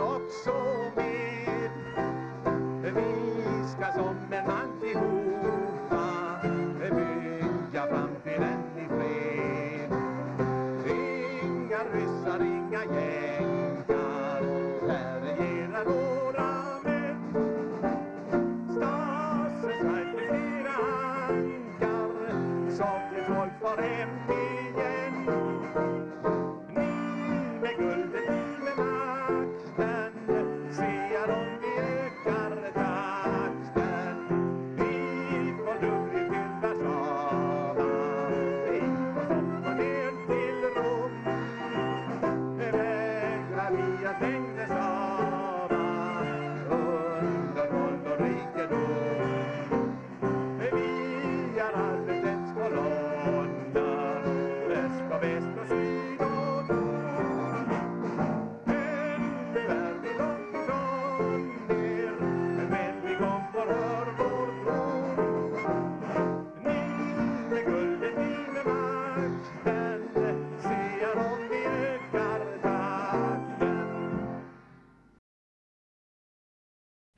också med. Vi ska som en man tillhopa bygga framtiden i fred. Inga ryssar, inga jänkar, där regerar våra män. Stasen Sverige blir ankar, till folk får hem igen. Mira,